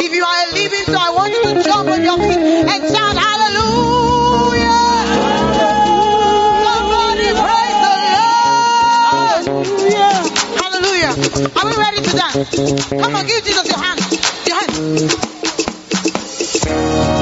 If you are a living soul, I want you to jump on your feet and shout hallelujah. Somebody praise the Lord. Hallelujah. Are we ready to dance? Come on, give Jesus your hand. Your hand.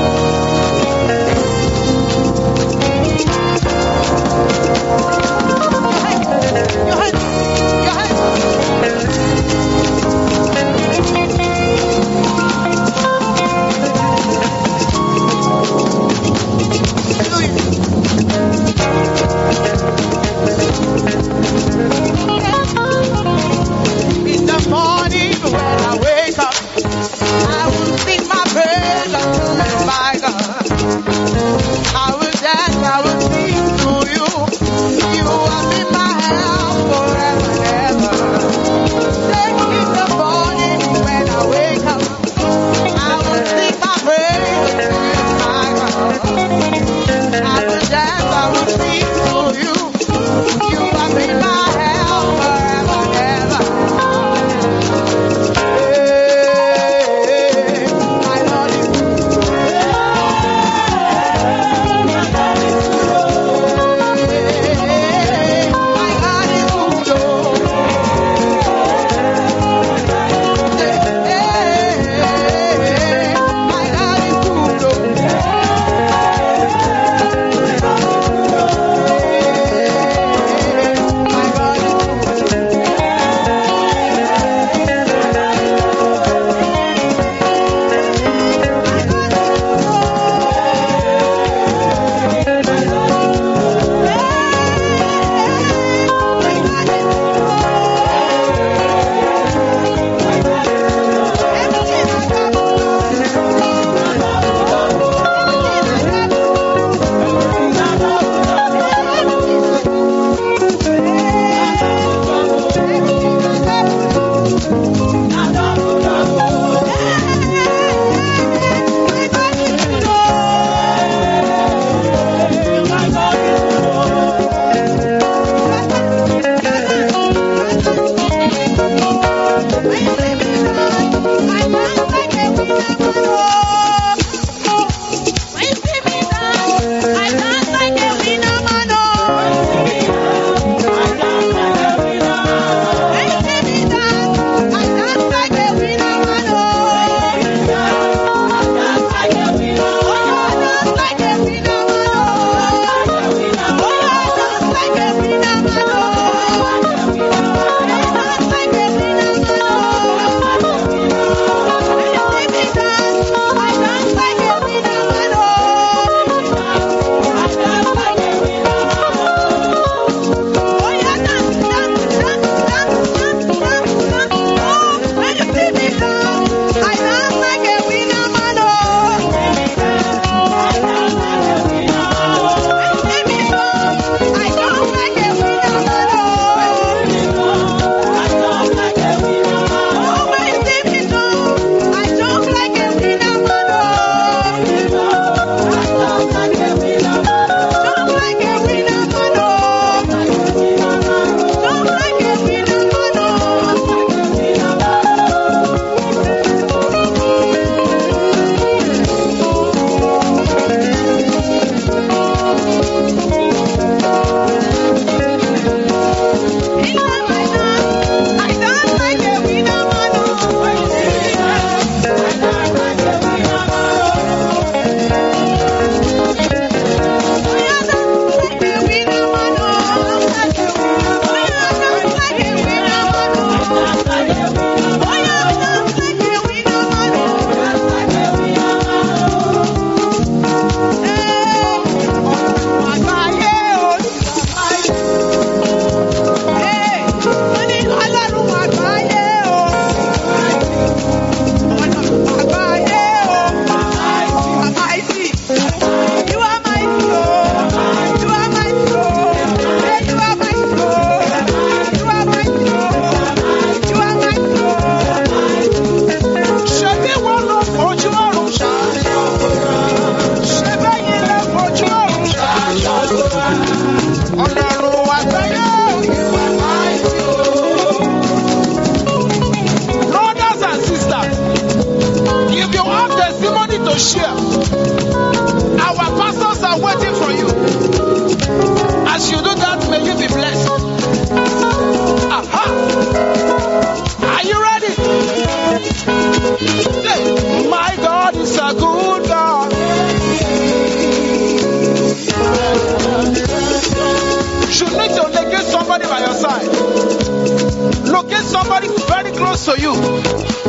belongs to you.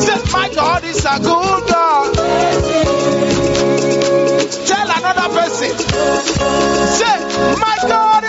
Say, my God is a good God. Tell another person. Say, my God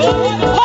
Oh,